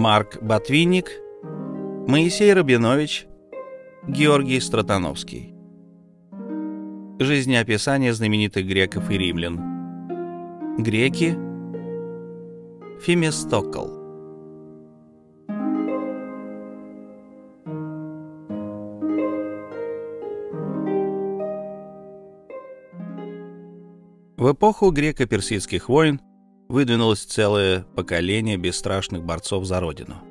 Марк Ботвинник, Моисей Рабинович, Георгий Стратановский. Жизнеописание знаменитых греков и римлян. Греки. Фемистокл. В эпоху греко-персидских войн выдвинулось целое поколение бесстрашных борцов за родину.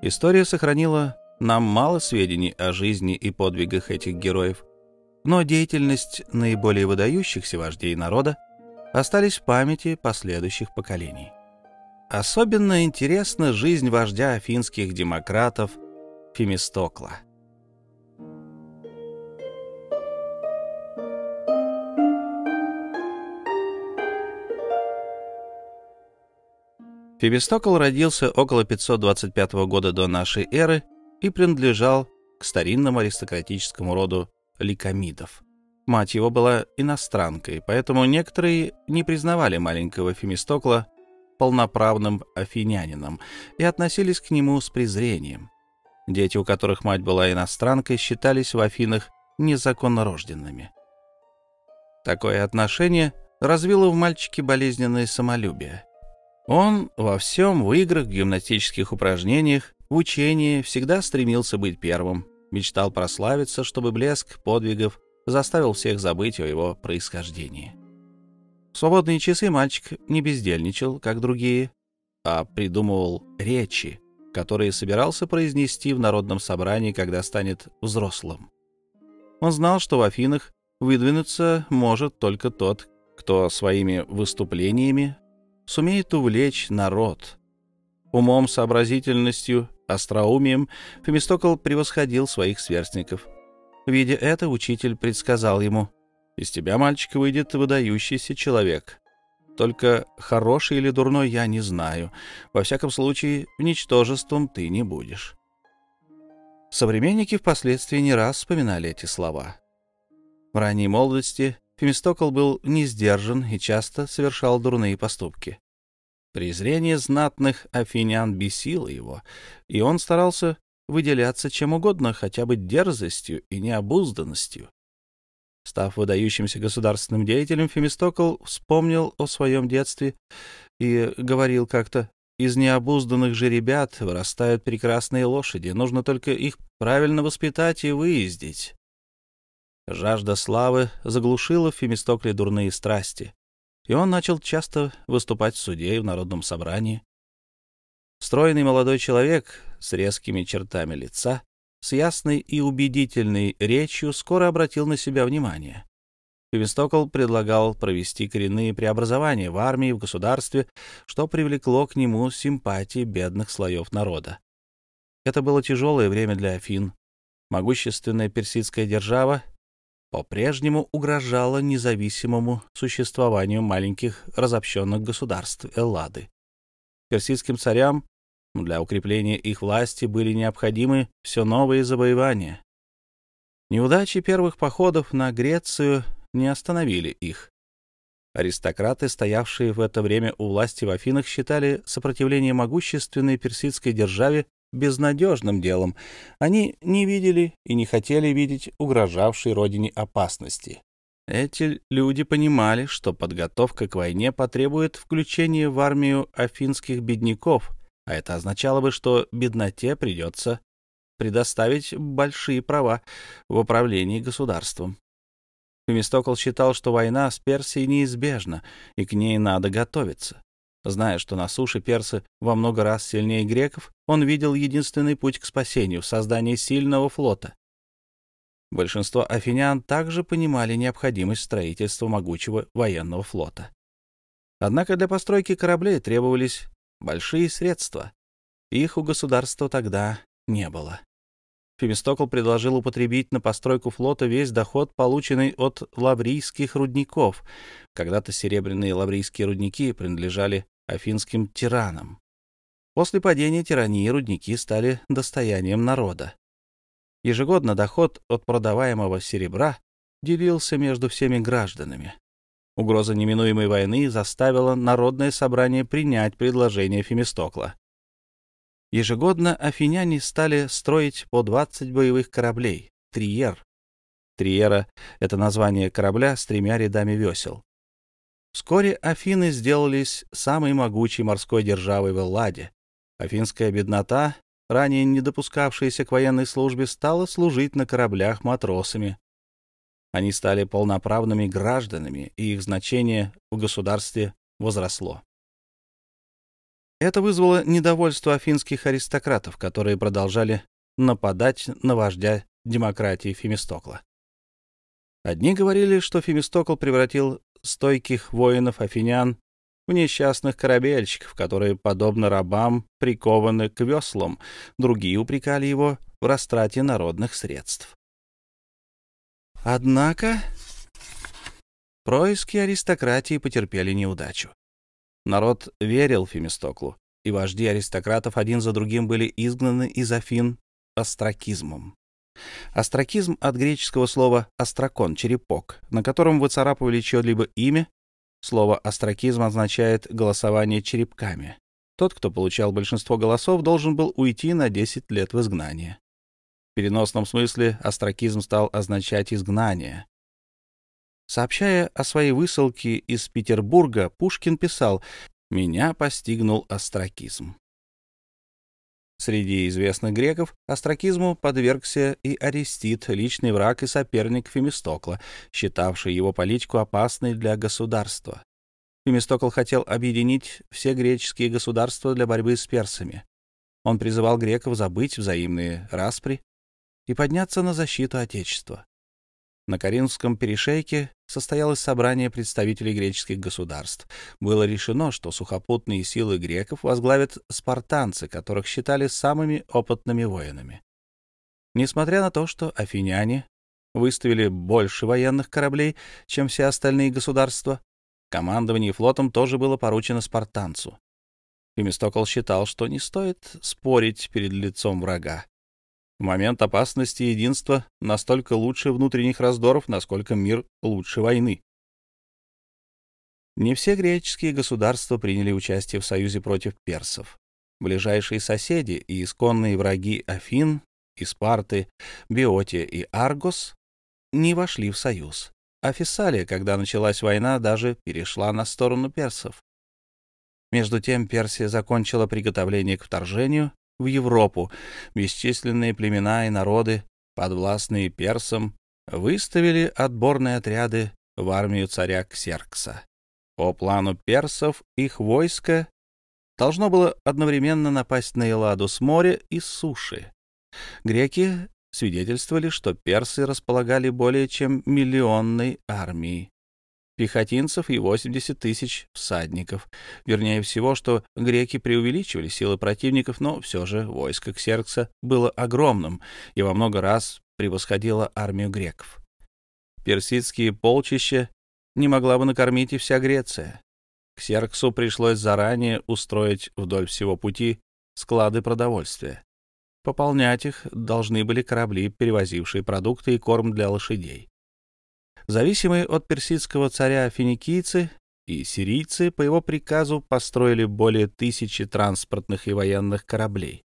История сохранила нам мало сведений о жизни и подвигах этих героев, но деятельность наиболее выдающихся вождей народа остались в памяти последующих поколений. Особенно интересна жизнь вождя афинских демократов Фемистокла – Фебистокл родился около 525 года до нашей эры и принадлежал к старинному аристократическому роду ликомидов. Мать его была иностранкой, поэтому некоторые не признавали маленького Фемистокла полноправным афинянином и относились к нему с презрением. Дети, у которых мать была иностранкой, считались в Афинах незаконнорожденными. Такое отношение развило в мальчике болезненное самолюбие. Он во всем, в играх, гимнастических упражнениях, в учении всегда стремился быть первым, мечтал прославиться, чтобы блеск подвигов заставил всех забыть о его происхождении. В свободные часы мальчик не бездельничал, как другие, а придумывал речи, которые собирался произнести в народном собрании, когда станет взрослым. Он знал, что в Афинах выдвинуться может только тот, кто своими выступлениями сумеет увлечь народ. Умом, сообразительностью, остроумием Фемистокл превосходил своих сверстников. Видя это, учитель предсказал ему, «Из тебя, мальчик, выйдет выдающийся человек. Только хороший или дурной я не знаю. Во всяком случае, ничтожеством ты не будешь». Современники впоследствии не раз вспоминали эти слова. В ранней молодости Фемистокл был не сдержан и часто совершал дурные поступки. Презрение знатных афинян бесило его, и он старался выделяться чем угодно, хотя бы дерзостью и необузданностью. Став выдающимся государственным деятелем, Фемистокл вспомнил о своем детстве и говорил как-то, «Из необузданных же ребят вырастают прекрасные лошади, нужно только их правильно воспитать и выездить». Жажда славы заглушила в Фемистокле дурные страсти, и он начал часто выступать в суде и в народном собрании. Стройный молодой человек с резкими чертами лица, с ясной и убедительной речью скоро обратил на себя внимание. Фемистокл предлагал провести коренные преобразования в армии в государстве, что привлекло к нему симпатии бедных слоев народа. Это было тяжелое время для Афин. Могущественная персидская держава по-прежнему угрожала независимому существованию маленьких разобщенных государств Эллады. Персидским царям для укрепления их власти были необходимы все новые завоевания. Неудачи первых походов на Грецию не остановили их. Аристократы, стоявшие в это время у власти в Афинах, считали сопротивление могущественной персидской державе безнадежным делом. Они не видели и не хотели видеть угрожавшей родине опасности. Эти люди понимали, что подготовка к войне потребует включения в армию афинских бедняков, а это означало бы, что бедноте придется предоставить большие права в управлении государством. Фемистокл считал, что война с Персией неизбежна, и к ней надо готовиться. Зная, что на суше персы во много раз сильнее греков, он видел единственный путь к спасению — в создании сильного флота. Большинство афинян также понимали необходимость строительства могучего военного флота. Однако для постройки кораблей требовались большие средства. Их у государства тогда не было. Фемистокл предложил употребить на постройку флота весь доход, полученный от лаврийских рудников. Когда-то серебряные лаврийские рудники принадлежали афинским тиранам. После падения тирании рудники стали достоянием народа. Ежегодно доход от продаваемого серебра делился между всеми гражданами. Угроза неминуемой войны заставила народное собрание принять предложение Фемистокла. Ежегодно афиняне стали строить по 20 боевых кораблей «Триер». «Триера» — это название корабля с тремя рядами весел. Вскоре Афины сделались самой могучей морской державой в Элладе. Афинская беднота, ранее не допускавшаяся к военной службе, стала служить на кораблях матросами. Они стали полноправными гражданами, и их значение в государстве возросло. Это вызвало недовольство афинских аристократов, которые продолжали нападать на вождя демократии Фемистокла. Одни говорили, что Фемистокл превратил стойких воинов-афинян в несчастных корабельщиков, которые, подобно рабам, прикованы к веслам. Другие упрекали его в растрате народных средств. Однако происки аристократии потерпели неудачу. Народ верил Фемистоклу, и вожди аристократов один за другим были изгнаны из Афин остракизмом. Остракизм от греческого слова «остракон» — черепок, на котором выцарапывали чье-либо имя. Слово «остракизм» означает голосование черепками. Тот, кто получал большинство голосов, должен был уйти на 10 лет в изгнание. В переносном смысле остракизм стал означать изгнание. Сообщая о своей высылке из Петербурга, Пушкин писал «Меня постигнул остракизм». Среди известных греков остракизму подвергся и Арестит, личный враг и соперник Фемистокла, считавший его политику опасной для государства. Фемистокл хотел объединить все греческие государства для борьбы с персами. Он призывал греков забыть взаимные распри и подняться на защиту Отечества. На Каринском перешейке состоялось собрание представителей греческих государств. Было решено, что сухопутные силы греков возглавят спартанцы, которых считали самыми опытными воинами. Несмотря на то, что афиняне выставили больше военных кораблей, чем все остальные государства, командование флотом тоже было поручено спартанцу. Фемистокл считал, что не стоит спорить перед лицом врага. В момент опасности единства настолько лучше внутренних раздоров, насколько мир лучше войны. Не все греческие государства приняли участие в союзе против персов. Ближайшие соседи и исконные враги Афин, и Спарты, Биотия и Аргос не вошли в союз. А Фессалия, когда началась война, даже перешла на сторону персов. Между тем Персия закончила приготовление к вторжению в Европу. Бесчисленные племена и народы, подвластные персам, выставили отборные отряды в армию царя Ксеркса. По плану персов их войско должно было одновременно напасть на Элладу с моря и с суши. Греки свидетельствовали, что персы располагали более чем миллионной армией пехотинцев и 80 тысяч всадников. Вернее всего, что греки преувеличивали силы противников, но все же войско Ксеркса было огромным и во много раз превосходило армию греков. Персидские полчища не могла бы накормить и вся Греция. Ксерксу пришлось заранее устроить вдоль всего пути склады продовольствия. Пополнять их должны были корабли, перевозившие продукты и корм для лошадей. Зависимые от персидского царя финикийцы и сирийцы по его приказу построили более тысячи транспортных и военных кораблей.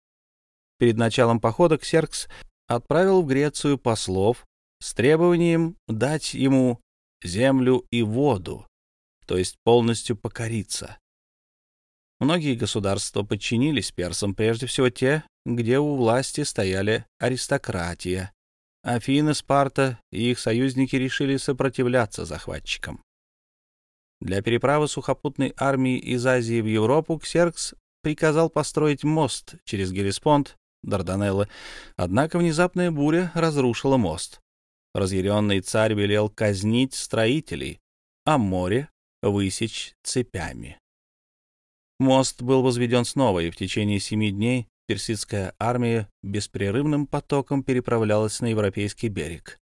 Перед началом похода Ксеркс отправил в Грецию послов с требованием дать ему землю и воду, то есть полностью покориться. Многие государства подчинились персам, прежде всего те, где у власти стояли аристократия, Афины, Спарта и их союзники решили сопротивляться захватчикам. Для переправы сухопутной армии из Азии в Европу Ксеркс приказал построить мост через Гелеспонд, Дарданеллы, однако внезапная буря разрушила мост. Разъяренный царь велел казнить строителей, а море высечь цепями. Мост был возведен снова, и в течение семи дней персидская армия беспрерывным потоком переправлялась на европейский берег.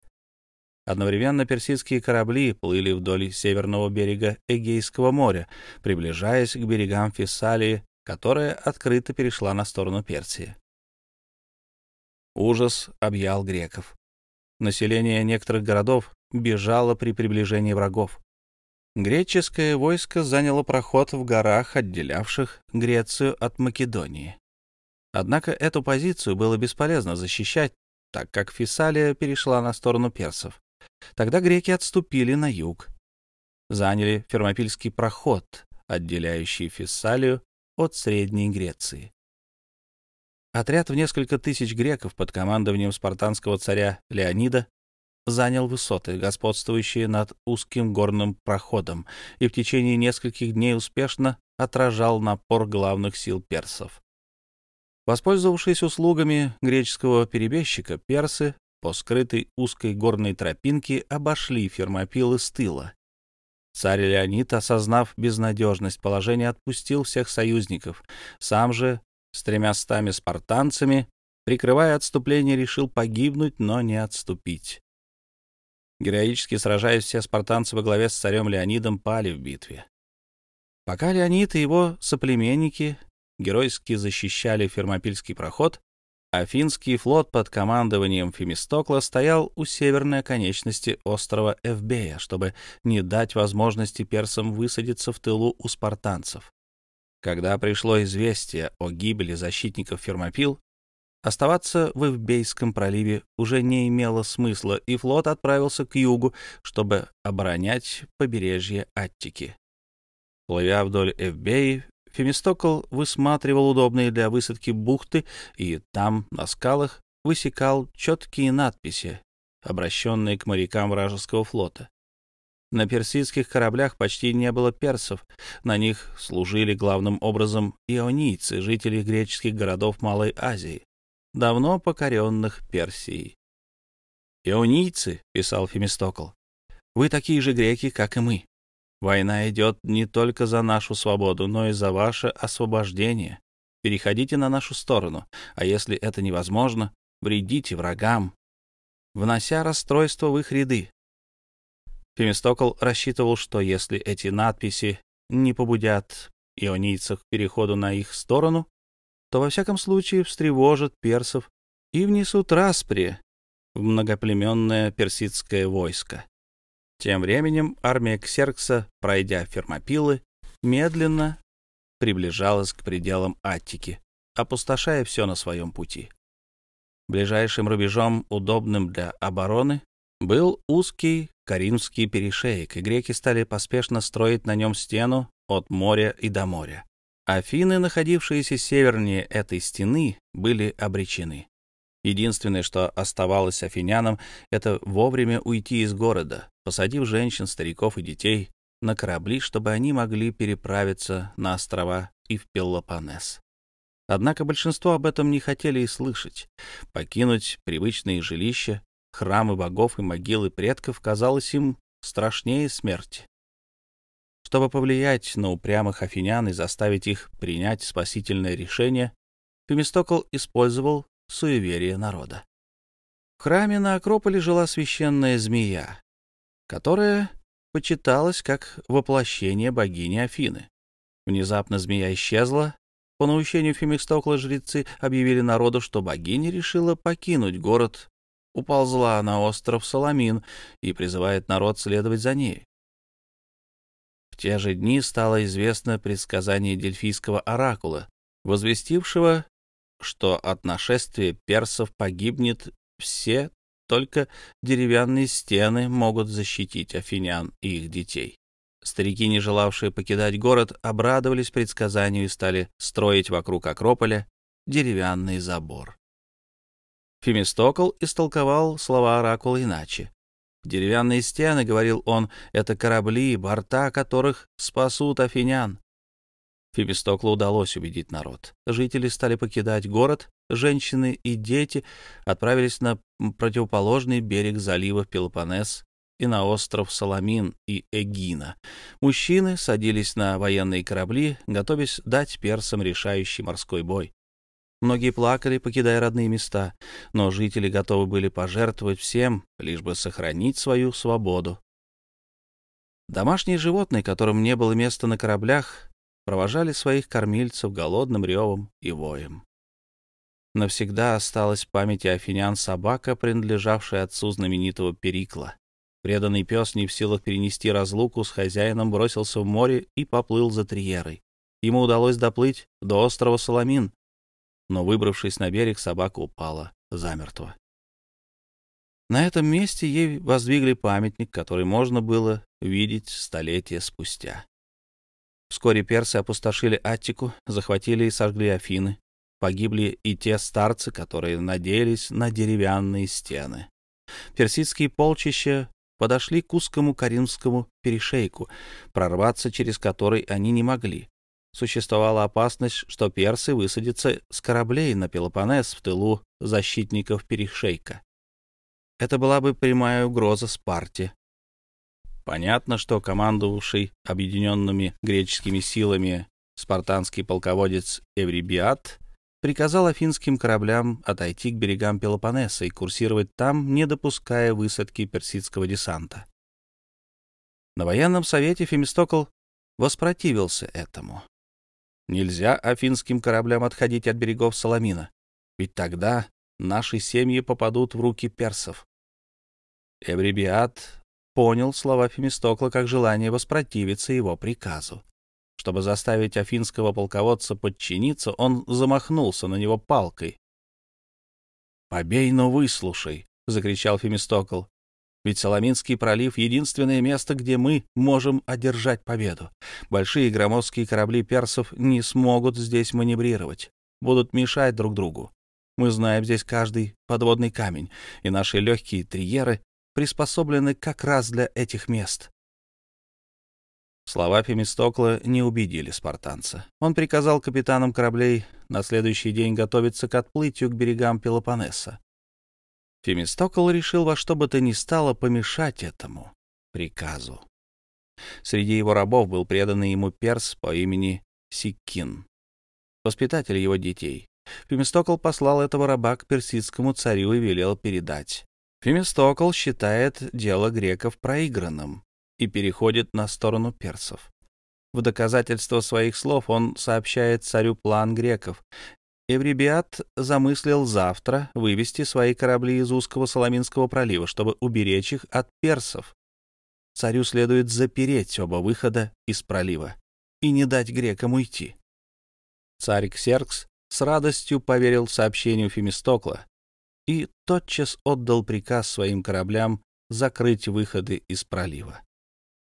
Одновременно персидские корабли плыли вдоль северного берега Эгейского моря, приближаясь к берегам Фессалии, которая открыто перешла на сторону Персии. Ужас объял греков. Население некоторых городов бежало при приближении врагов. Греческое войско заняло проход в горах, отделявших Грецию от Македонии. Однако эту позицию было бесполезно защищать, так как Фессалия перешла на сторону персов. Тогда греки отступили на юг, заняли Фермопильский проход, отделяющий Фессалию от Средней Греции. Отряд в несколько тысяч греков под командованием спартанского царя Леонида занял высоты, господствующие над узким горным проходом, и в течение нескольких дней успешно отражал напор главных сил персов. Воспользовавшись услугами греческого перебежчика, персы по скрытой узкой горной тропинке обошли Фермопилы с тыла. Царь Леонид, осознав безнадежность положения, отпустил всех союзников. Сам же с тремястами спартанцами, прикрывая отступление, решил погибнуть, но не отступить. Героически сражаясь, все спартанцы во главе с царем Леонидом пали в битве. Пока Леонид и его соплеменники геройски защищали Фермопильский проход, Афинский флот под командованием Фемистокла стоял у северной оконечности острова Эвбея, чтобы не дать возможности персам высадиться в тылу у спартанцев. Когда пришло известие о гибели защитников Фермопил, оставаться в Эвбейском проливе уже не имело смысла, и флот отправился к югу, чтобы оборонять побережье Аттики. Плывя вдоль Эвбеи, Фемистокл высматривал удобные для высадки бухты и там, на скалах, высекал четкие надписи, обращенные к морякам вражеского флота. На персидских кораблях почти не было персов, на них служили главным образом ионийцы, жители греческих городов Малой Азии, давно покоренных Персией. «Ионийцы», — писал Фемистокл, — «вы такие же греки, как и мы. Война идет не только за нашу свободу, но и за ваше освобождение. Переходите на нашу сторону, а если это невозможно, вредите врагам, внося расстройство в их ряды. Фемистокл рассчитывал, что если эти надписи не побудят ионийцев к переходу на их сторону, то во всяком случае встревожат персов и внесут распри в многоплеменное персидское войско. Тем временем армия Ксеркса, пройдя Фермопилы, медленно приближалась к пределам Аттики, опустошая все на своем пути. Ближайшим рубежом, удобным для обороны, был узкий Каримский перешеек, и греки стали поспешно строить на нем стену от моря и до моря. Афины, находившиеся севернее этой стены, были обречены. Единственное, что оставалось афинянам, это вовремя уйти из города, посадив женщин, стариков и детей на корабли, чтобы они могли переправиться на острова и в Пеллопонес. Однако большинство об этом не хотели и слышать. Покинуть привычные жилища, храмы богов и могилы предков казалось им страшнее смерти. Чтобы повлиять на упрямых афинян и заставить их принять спасительное решение, Фемистокл использовал суеверие народа. В храме на Акрополе жила священная змея, которая почиталась как воплощение богини Афины. Внезапно змея исчезла. По наущению Фемистокла жрецы объявили народу, что богиня решила покинуть город, уползла на остров Соломин и призывает народ следовать за ней. В те же дни стало известно предсказание дельфийского оракула, возвестившего что от нашествия персов погибнет все, только деревянные стены могут защитить афинян и их детей. Старики, не желавшие покидать город, обрадовались предсказанию и стали строить вокруг Акрополя деревянный забор. Фемистокл истолковал слова оракула иначе. «Деревянные стены, — говорил он, — это корабли, борта которых спасут афинян. Фемистоклу удалось убедить народ. Жители стали покидать город, женщины и дети отправились на противоположный берег залива Пелопоннес и на остров Саламин и Эгина. Мужчины садились на военные корабли, готовясь дать персам решающий морской бой. Многие плакали, покидая родные места, но жители готовы были пожертвовать всем, лишь бы сохранить свою свободу. Домашние животные, которым не было места на кораблях, провожали своих кормильцев голодным ревом и воем. Навсегда осталась в памяти афинян собака, принадлежавшая отцу знаменитого Перикла. Преданный пес, не в силах перенести разлуку с хозяином, бросился в море и поплыл за Триерой. Ему удалось доплыть до острова Соломин. но, выбравшись на берег, собака упала замертво. На этом месте ей воздвигли памятник, который можно было видеть столетия спустя. Вскоре персы опустошили Аттику, захватили и сожгли Афины. Погибли и те старцы, которые надеялись на деревянные стены. Персидские полчища подошли к узкому Каримскому перешейку, прорваться через который они не могли. Существовала опасность, что персы высадятся с кораблей на Пелопоннес в тылу защитников перешейка. Это была бы прямая угроза Спарте. Понятно, что командовавший объединенными греческими силами спартанский полководец Эврибиат приказал афинским кораблям отойти к берегам Пелопоннеса и курсировать там, не допуская высадки персидского десанта. На военном совете Фемистокл воспротивился этому. Нельзя афинским кораблям отходить от берегов Саламина, ведь тогда наши семьи попадут в руки персов. Эврибиат понял слова Фемистокла как желание воспротивиться его приказу. Чтобы заставить афинского полководца подчиниться, он замахнулся на него палкой. «Побей, но выслушай!» — закричал Фемистокл. «Ведь Соломинский пролив — единственное место, где мы можем одержать победу. Большие громоздкие корабли персов не смогут здесь маневрировать, будут мешать друг другу. Мы знаем здесь каждый подводный камень, и наши легкие триеры приспособлены как раз для этих мест. Слова Фемистокла не убедили спартанца. Он приказал капитанам кораблей на следующий день готовиться к отплытию к берегам Пелопоннеса. Фемистокл решил во что бы то ни стало помешать этому приказу. Среди его рабов был преданный ему перс по имени Сиккин, воспитатель его детей. Фемистокл послал этого раба к персидскому царю и велел передать. Фемистокл считает дело греков проигранным, и переходит на сторону персов. В доказательство своих слов он сообщает царю план греков. Эврибиат замыслил завтра вывести свои корабли из узкого Соломинского пролива, чтобы уберечь их от персов. Царю следует запереть оба выхода из пролива и не дать грекам уйти. Царь Ксеркс с радостью поверил сообщению Фемистокла и тотчас отдал приказ своим кораблям закрыть выходы из пролива.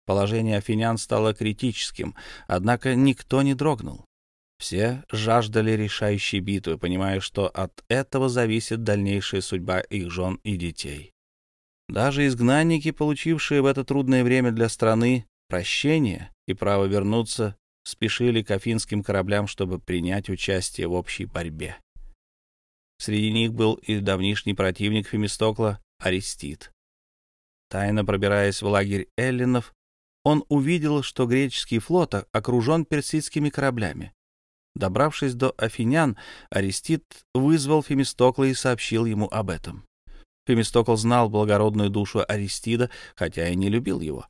Положение афинян стало критическим, однако никто не дрогнул. Все жаждали решающей битвы, понимая, что от этого зависит дальнейшая судьба их жен и детей. Даже изгнанники, получившие в это трудное время для страны прощение и право вернуться, спешили к афинским кораблям, чтобы принять участие в общей борьбе. Среди них был и давнишний противник Фемистокла Аристид. Тайно пробираясь в лагерь эллинов, он увидел, что греческий флот окружен персидскими кораблями. Добравшись до Афинян, Аристид вызвал Фемистокла и сообщил ему об этом. Фемистокл знал благородную душу Аристида, хотя и не любил его.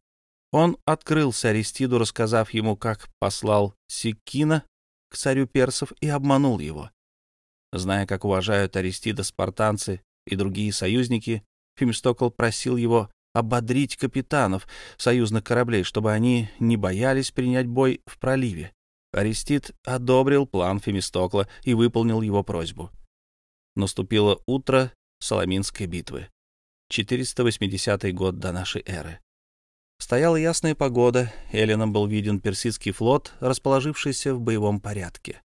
Он открылся Аристиду, рассказав ему, как послал Сикина к царю персов и обманул его. Зная, как уважают Аристида спартанцы и другие союзники, Фемистокл просил его ободрить капитанов союзных кораблей, чтобы они не боялись принять бой в проливе. Аристид одобрил план Фемистокла и выполнил его просьбу. Наступило утро Соломинской битвы. 480 год до нашей эры. Стояла ясная погода, Эллином был виден персидский флот, расположившийся в боевом порядке.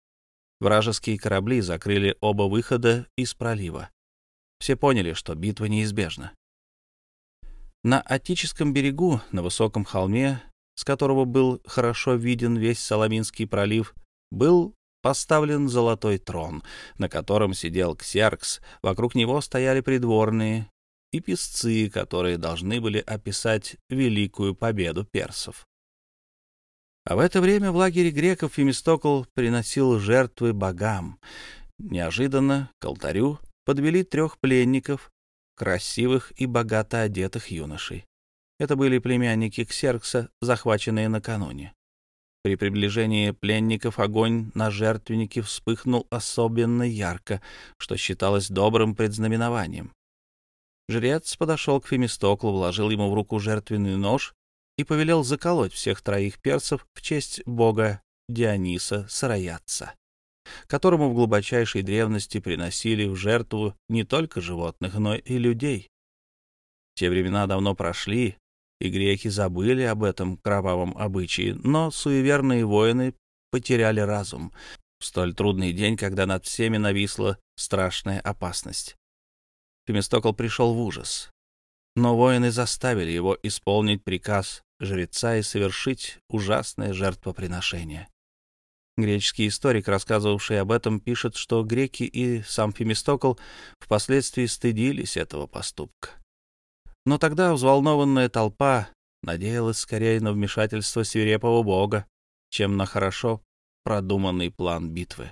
Вражеские корабли закрыли оба выхода из пролива. Все поняли, что битва неизбежна. На Атическом берегу, на высоком холме, с которого был хорошо виден весь Соломинский пролив, был поставлен золотой трон, на котором сидел Ксеркс, вокруг него стояли придворные и писцы, которые должны были описать великую победу персов. А в это время в лагере греков Фемистокл приносил жертвы богам. Неожиданно к алтарю подвели трех пленников, красивых и богато одетых юношей. Это были племянники Ксеркса, захваченные накануне. При приближении пленников огонь на жертвеннике вспыхнул особенно ярко, что считалось добрым предзнаменованием. Жрец подошел к Фемистоклу, вложил ему в руку жертвенный нож и повелел заколоть всех троих перцев в честь бога Диониса Сыроядца. которому в глубочайшей древности приносили в жертву не только животных, но и людей. Те времена давно прошли, и греки забыли об этом кровавом обычае, но суеверные воины потеряли разум в столь трудный день, когда над всеми нависла страшная опасность. Фемистокл пришел в ужас, но воины заставили его исполнить приказ жреца и совершить ужасное жертвоприношение. Греческий историк, рассказывавший об этом, пишет, что греки и сам Фемистокл впоследствии стыдились этого поступка. Но тогда взволнованная толпа надеялась скорее на вмешательство свирепого бога, чем на хорошо продуманный план битвы.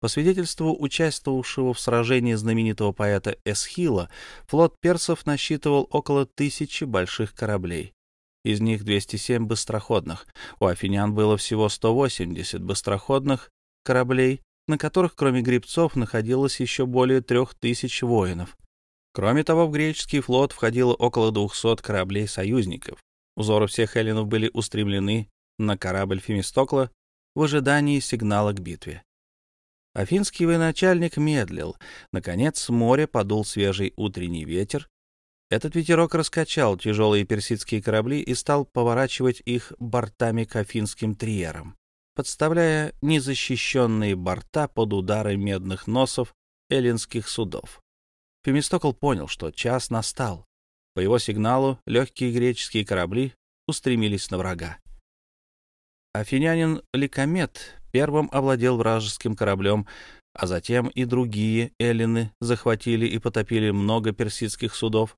По свидетельству участвовавшего в сражении знаменитого поэта Эсхила, флот персов насчитывал около тысячи больших кораблей. Из них 207 быстроходных. У афинян было всего 180 быстроходных кораблей, на которых, кроме гребцов, находилось еще более трех тысяч воинов. Кроме того, в греческий флот входило около 200 кораблей союзников. Узоры всех эллинов были устремлены на корабль Фемистокла в ожидании сигнала к битве. Афинский военачальник медлил. Наконец, с моря подул свежий утренний ветер. Этот ветерок раскачал тяжелые персидские корабли и стал поворачивать их бортами к афинским триерам, подставляя незащищенные борта под удары медных носов эллинских судов. Фемистокл понял, что час настал. По его сигналу легкие греческие корабли устремились на врага. Афинянин Ликомет первым овладел вражеским кораблем, а затем и другие эллины захватили и потопили много персидских судов.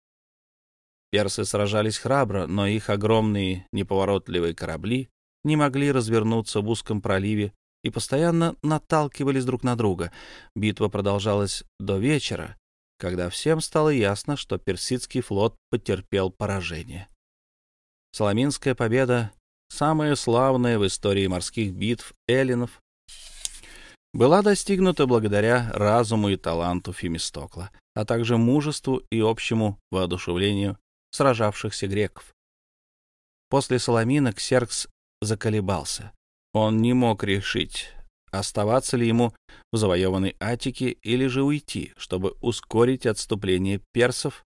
Персы сражались храбро, но их огромные неповоротливые корабли не могли развернуться в узком проливе и постоянно наталкивались друг на друга. Битва продолжалась до вечера, когда всем стало ясно, что персидский флот потерпел поражение. Соломинская победа самая славная в истории морских битв эллинов, была достигнута благодаря разуму и таланту Фемистокла, а также мужеству и общему воодушевлению сражавшихся греков. После Соломина Ксеркс заколебался. Он не мог решить, оставаться ли ему в завоеванной Атике или же уйти, чтобы ускорить отступление персов.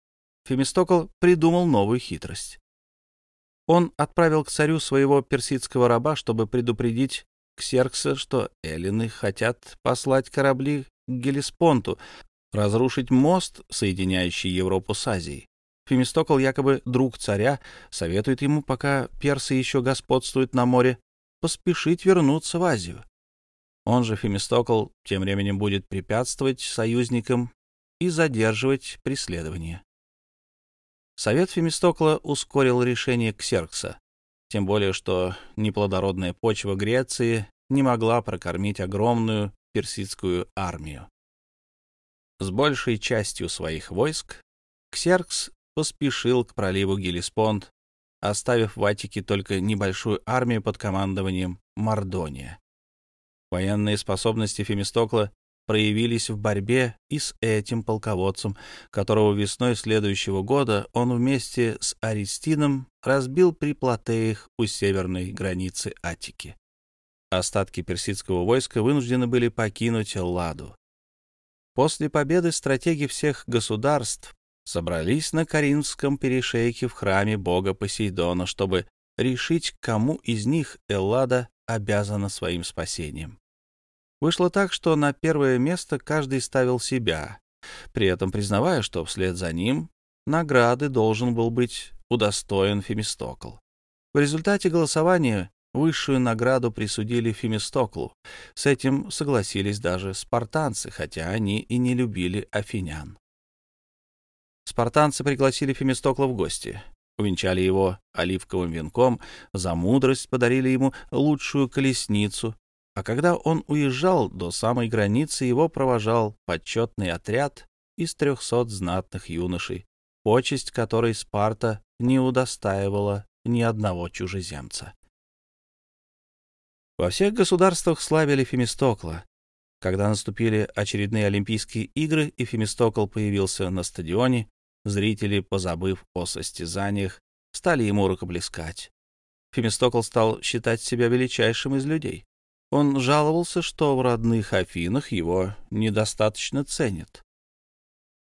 Фемистокл придумал новую хитрость. Он отправил к царю своего персидского раба, чтобы предупредить Ксеркса, что эллины хотят послать корабли к Гелеспонту, разрушить мост, соединяющий Европу с Азией. Фемистокл, якобы друг царя, советует ему, пока персы еще господствуют на море, поспешить вернуться в Азию. Он же, Фемистокл, тем временем будет препятствовать союзникам и задерживать преследование. Совет Фемистокла ускорил решение Ксеркса, тем более что неплодородная почва Греции не могла прокормить огромную персидскую армию. С большей частью своих войск Ксеркс поспешил к проливу Гелеспонд, оставив в Атике только небольшую армию под командованием Мардония. Военные способности Фемистокла проявились в борьбе и с этим полководцем, которого весной следующего года он вместе с Аристином разбил при Платеях у северной границы Атики. Остатки персидского войска вынуждены были покинуть Элладу. После победы стратеги всех государств собрались на Каринском перешейке в храме бога Посейдона, чтобы решить, кому из них Эллада обязана своим спасением. Вышло так, что на первое место каждый ставил себя, при этом признавая, что вслед за ним награды должен был быть удостоен Фемистокл. В результате голосования высшую награду присудили Фемистоклу. С этим согласились даже спартанцы, хотя они и не любили афинян. Спартанцы пригласили Фемистокла в гости, увенчали его оливковым венком, за мудрость подарили ему лучшую колесницу, а когда он уезжал до самой границы, его провожал почетный отряд из трехсот знатных юношей, почесть которой Спарта не удостаивала ни одного чужеземца. Во всех государствах славили Фемистокла. Когда наступили очередные Олимпийские игры и Фемистокл появился на стадионе, зрители, позабыв о состязаниях, стали ему рукоплескать. Фемистокл стал считать себя величайшим из людей. Он жаловался, что в родных Афинах его недостаточно ценят.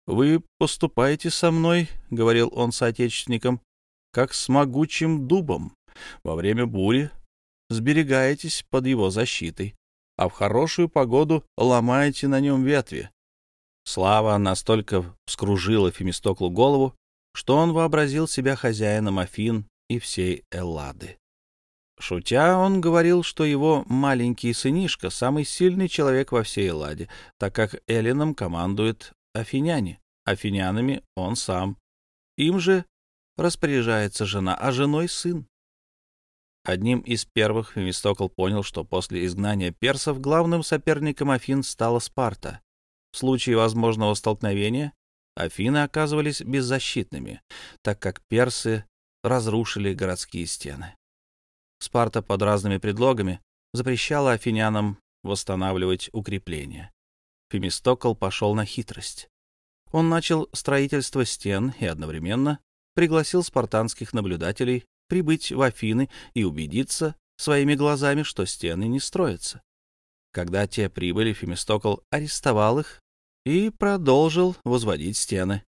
«Вы поступаете со мной, — говорил он соотечественникам, — как с могучим дубом. Во время бури сберегаетесь под его защитой, а в хорошую погоду ломаете на нем ветви. Слава настолько вскружила Фемистоклу голову, что он вообразил себя хозяином Афин и всей Эллады. Шутя, он говорил, что его маленький сынишка — самый сильный человек во всей Элладе, так как Эллином командует афиняне, афинянами он сам. Им же распоряжается жена, а женой — сын. Одним из первых Фемистокл понял, что после изгнания персов главным соперником Афин стала Спарта. В случае возможного столкновения Афины оказывались беззащитными, так как персы разрушили городские стены. Спарта под разными предлогами запрещала афинянам восстанавливать укрепления. Фемистокл пошел на хитрость. Он начал строительство стен и одновременно пригласил спартанских наблюдателей прибыть в Афины и убедиться своими глазами, что стены не строятся. Когда те прибыли, Фемистокл арестовал их и продолжил возводить стены.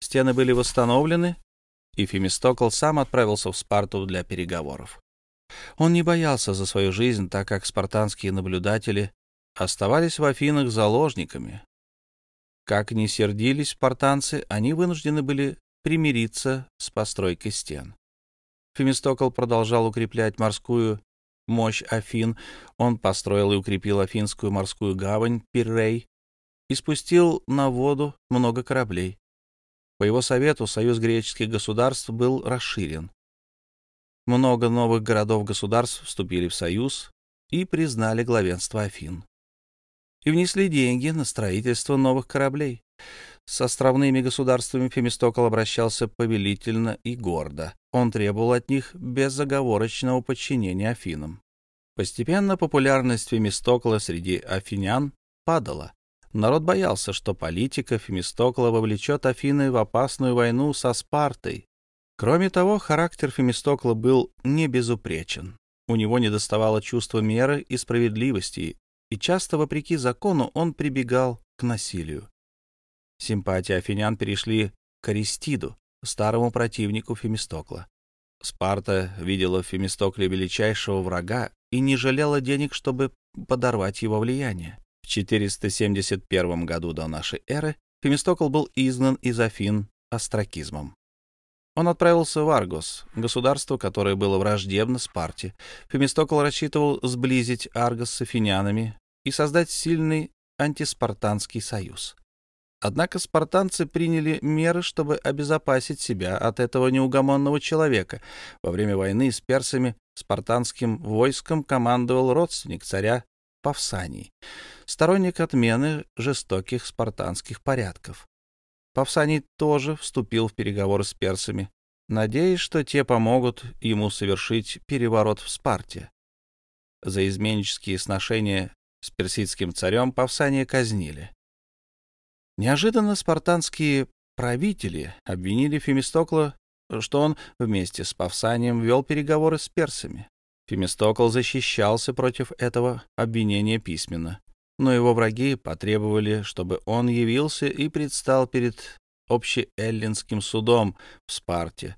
Стены были восстановлены, и Фемистокл сам отправился в Спарту для переговоров. Он не боялся за свою жизнь, так как спартанские наблюдатели оставались в Афинах заложниками. Как ни сердились спартанцы, они вынуждены были примириться с постройкой стен. Фемистокл продолжал укреплять морскую мощь Афин. Он построил и укрепил Афинскую морскую гавань Пиррей и спустил на воду много кораблей. По его совету союз греческих государств был расширен. Много новых городов-государств вступили в союз и признали главенство Афин. И внесли деньги на строительство новых кораблей. С островными государствами Фемистокл обращался повелительно и гордо. Он требовал от них безоговорочного подчинения Афинам. Постепенно популярность Фемистокла среди афинян падала. Народ боялся, что политика Фемистокла вовлечет Афины в опасную войну со Спартой, Кроме того, характер Фемистокла был не безупречен. У него недоставало чувства меры и справедливости, и часто, вопреки закону, он прибегал к насилию. Симпатии афинян перешли к Аристиду, старому противнику Фемистокла. Спарта видела в Фемистокле величайшего врага и не жалела денег, чтобы подорвать его влияние. В 471 году до нашей эры Фемистокл был изгнан из Афин астракизмом. Он отправился в Аргос, государство, которое было враждебно Спарте. Фемистокл рассчитывал сблизить Аргос с афинянами и создать сильный антиспартанский союз. Однако спартанцы приняли меры, чтобы обезопасить себя от этого неугомонного человека. Во время войны с персами спартанским войском командовал родственник царя Павсаний, сторонник отмены жестоких спартанских порядков. Павсаний тоже вступил в переговоры с персами, надеясь, что те помогут ему совершить переворот в Спарте. За изменнические сношения с персидским царем Павсания казнили. Неожиданно спартанские правители обвинили Фемистокла, что он вместе с Павсанием вел переговоры с персами. Фемистокл защищался против этого обвинения письменно но его враги потребовали, чтобы он явился и предстал перед общеэллинским судом в Спарте.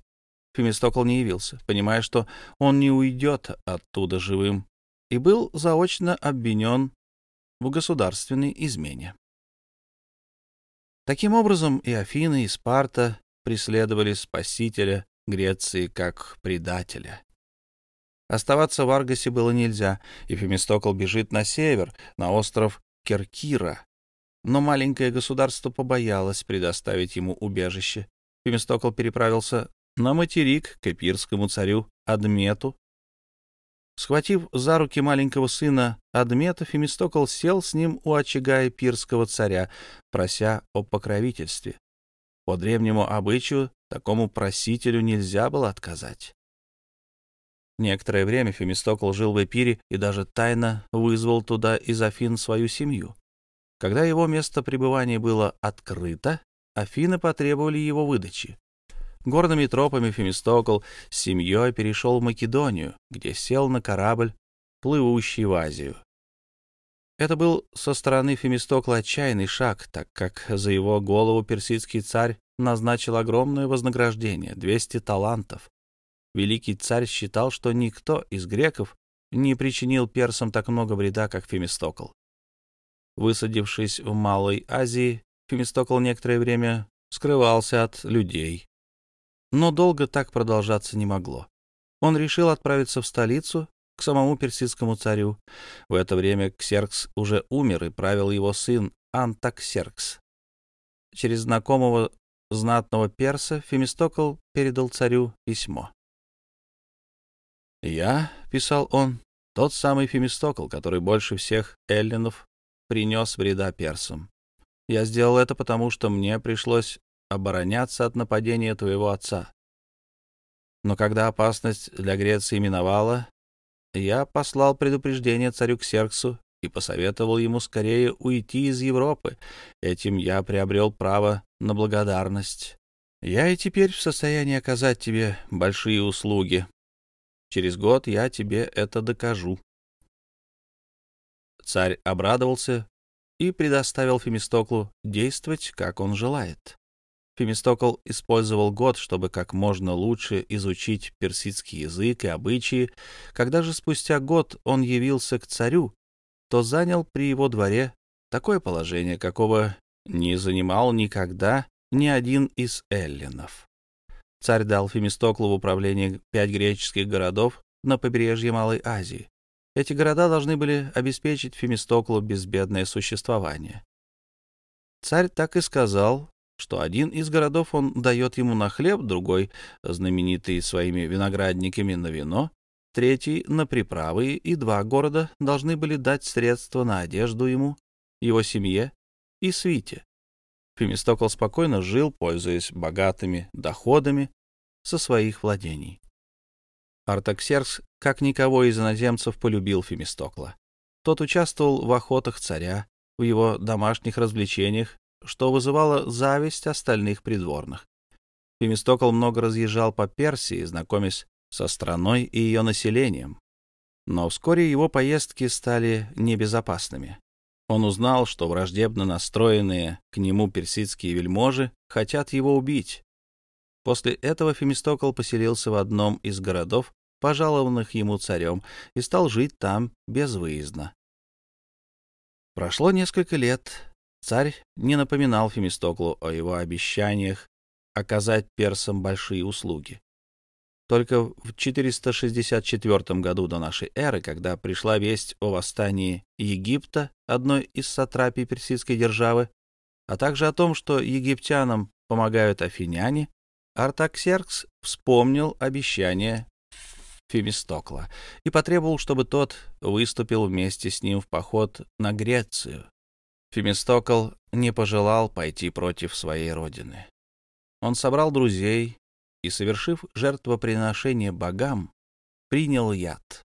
Фемистокл не явился, понимая, что он не уйдет оттуда живым, и был заочно обвинен в государственной измене. Таким образом, и Афины, и Спарта преследовали спасителя Греции как предателя. Оставаться в Аргосе было нельзя, и Фемистокл бежит на север, на остров Керкира. Но маленькое государство побоялось предоставить ему убежище. Фемистокл переправился на материк к эпирскому царю Адмету. Схватив за руки маленького сына Адмета, Фемистокл сел с ним у очага эпирского царя, прося о покровительстве. По древнему обычаю такому просителю нельзя было отказать. Некоторое время Фемистокл жил в Эпире и даже тайно вызвал туда из Афин свою семью. Когда его место пребывания было открыто, Афины потребовали его выдачи. Горными тропами Фемистокл с семьей перешел в Македонию, где сел на корабль, плывущий в Азию. Это был со стороны Фемистокла отчаянный шаг, так как за его голову персидский царь назначил огромное вознаграждение — 200 талантов. Великий царь считал, что никто из греков не причинил персам так много вреда, как Фемистокл. Высадившись в Малой Азии, Фемистокл некоторое время скрывался от людей. Но долго так продолжаться не могло. Он решил отправиться в столицу, к самому персидскому царю. В это время Ксеркс уже умер, и правил его сын Антаксеркс. Через знакомого знатного перса Фемистокл передал царю письмо. «Я», — писал он, — «тот самый Фемистокл, который больше всех эллинов принес вреда персам. Я сделал это потому, что мне пришлось обороняться от нападения твоего отца. Но когда опасность для Греции миновала, я послал предупреждение царю Ксерксу и посоветовал ему скорее уйти из Европы. Этим я приобрел право на благодарность. Я и теперь в состоянии оказать тебе большие услуги. Через год я тебе это докажу. Царь обрадовался и предоставил Фемистоклу действовать, как он желает. Фемистокл использовал год, чтобы как можно лучше изучить персидский язык и обычаи. Когда же спустя год он явился к царю, то занял при его дворе такое положение, какого не занимал никогда ни один из эллинов. Царь дал Фемистоклу в управление пять греческих городов на побережье Малой Азии. Эти города должны были обеспечить Фемистоклу безбедное существование. Царь так и сказал, что один из городов он дает ему на хлеб, другой, знаменитый своими виноградниками, на вино, третий — на приправы, и два города должны были дать средства на одежду ему, его семье и свите. Фемистокл спокойно жил, пользуясь богатыми доходами со своих владений. Артаксеркс, как никого из иноземцев, полюбил Фемистокла. Тот участвовал в охотах царя, в его домашних развлечениях, что вызывало зависть остальных придворных. Фемистокл много разъезжал по Персии, знакомясь со страной и ее населением. Но вскоре его поездки стали небезопасными. Он узнал, что враждебно настроенные к нему персидские вельможи хотят его убить. После этого Фемистокл поселился в одном из городов, пожалованных ему царем, и стал жить там безвыездно. Прошло несколько лет. Царь не напоминал Фемистоклу о его обещаниях оказать персам большие услуги. Только в 464 году до нашей эры, когда пришла весть о восстании Египта, одной из сатрапий персидской державы, а также о том, что египтянам помогают афиняне, Артаксеркс вспомнил обещание Фемистокла и потребовал, чтобы тот выступил вместе с ним в поход на Грецию. Фемистокл не пожелал пойти против своей родины. Он собрал друзей и, совершив жертвоприношение богам, принял яд.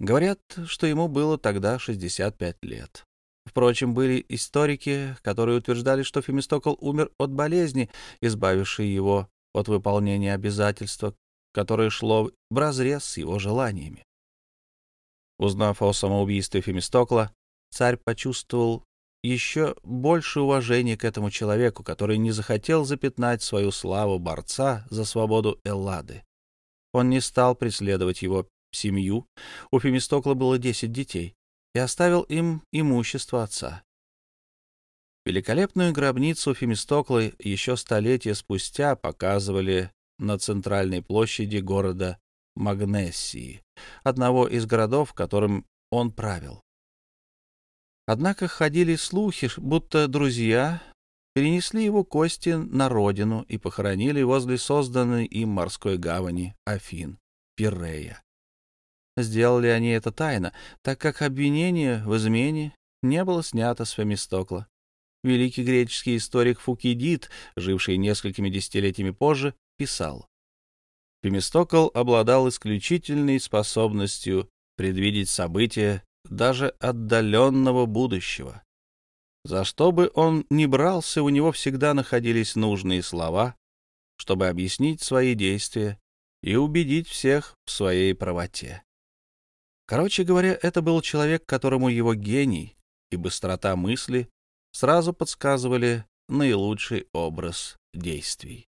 Говорят, что ему было тогда 65 лет. Впрочем, были историки, которые утверждали, что Фемистокл умер от болезни, избавившей его от выполнения обязательства, которое шло вразрез с его желаниями. Узнав о самоубийстве Фемистокла, царь почувствовал еще больше уважения к этому человеку, который не захотел запятнать свою славу борца за свободу Эллады. Он не стал преследовать его семью, у Фемистокла было десять детей, и оставил им имущество отца. Великолепную гробницу Фемистокла еще столетия спустя показывали на центральной площади города Магнессии, одного из городов, которым он правил. Однако ходили слухи, будто друзья перенесли его кости на родину и похоронили возле созданной им морской гавани Афин, Пиррея. Сделали они это тайно, так как обвинение в измене не было снято с Фемистокла. Великий греческий историк Фукидид, живший несколькими десятилетиями позже, писал. Фемистокл обладал исключительной способностью предвидеть события даже отдаленного будущего. За что бы он ни брался, у него всегда находились нужные слова, чтобы объяснить свои действия и убедить всех в своей правоте. Короче говоря, это был человек, которому его гений и быстрота мысли сразу подсказывали наилучший образ действий.